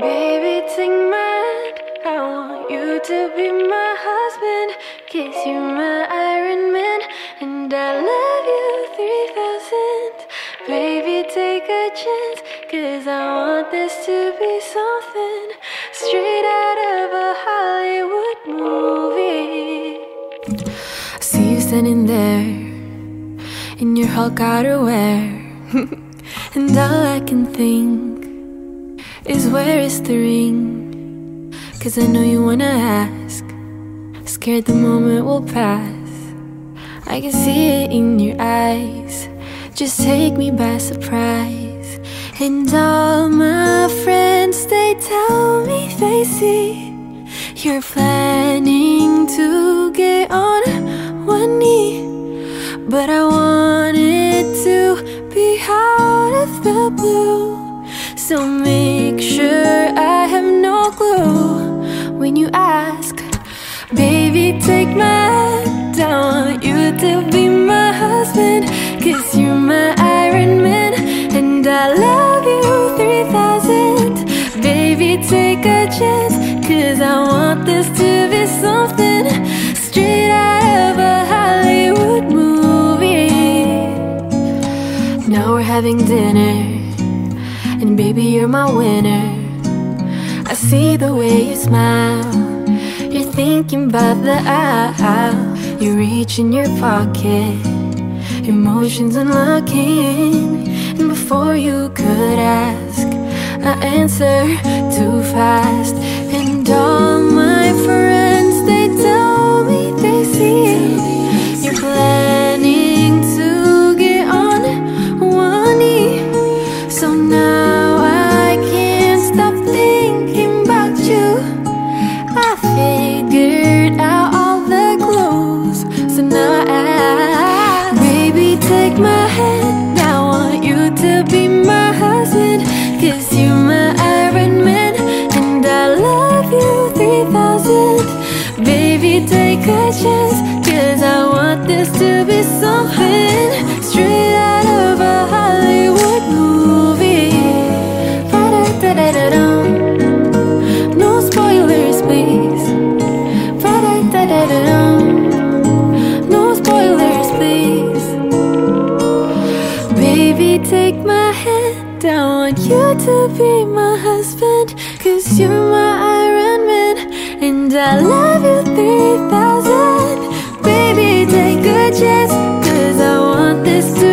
Baby, take my hand. I want you to be my husband. Kiss you, my Iron Man. And I love you 3000. Baby, take a chance. Cause I want this to be something straight out of a Hollywood movie. I see you standing there in your Hulk outerwear. and all I can think is where is the ring? Cause I know you wanna ask. Scared the moment will pass. I can see it in your eyes. Just take me by surprise. And all my friends, they tell me they see you're planning to get on one knee. But I want it to be out of the blue. So I when you ask. Baby, take my hand. I want you to be my husband. Cause you're my Iron Man. And I love you 3000. Baby, take a chance. Cause I want this to be something straight out of a Hollywood movie. Now we're having dinner. And baby, you're my winner. I see the way you smile. You're thinking about the aisle. You reach in your pocket, emotions unlocking. And before you could ask, I answer too fast. And all my friends, a chance. Cause I want this to be something straight out of a Hollywood movie. Ba-da-da-da-da-dum. No spoilers, please. Ba-da-da-da-da-dum. No spoilers, please. Baby, take my hand. I want you to be my husband. Cause you're my Iron Man. And I love you 3000. Baby, take a chance. Cause I want this to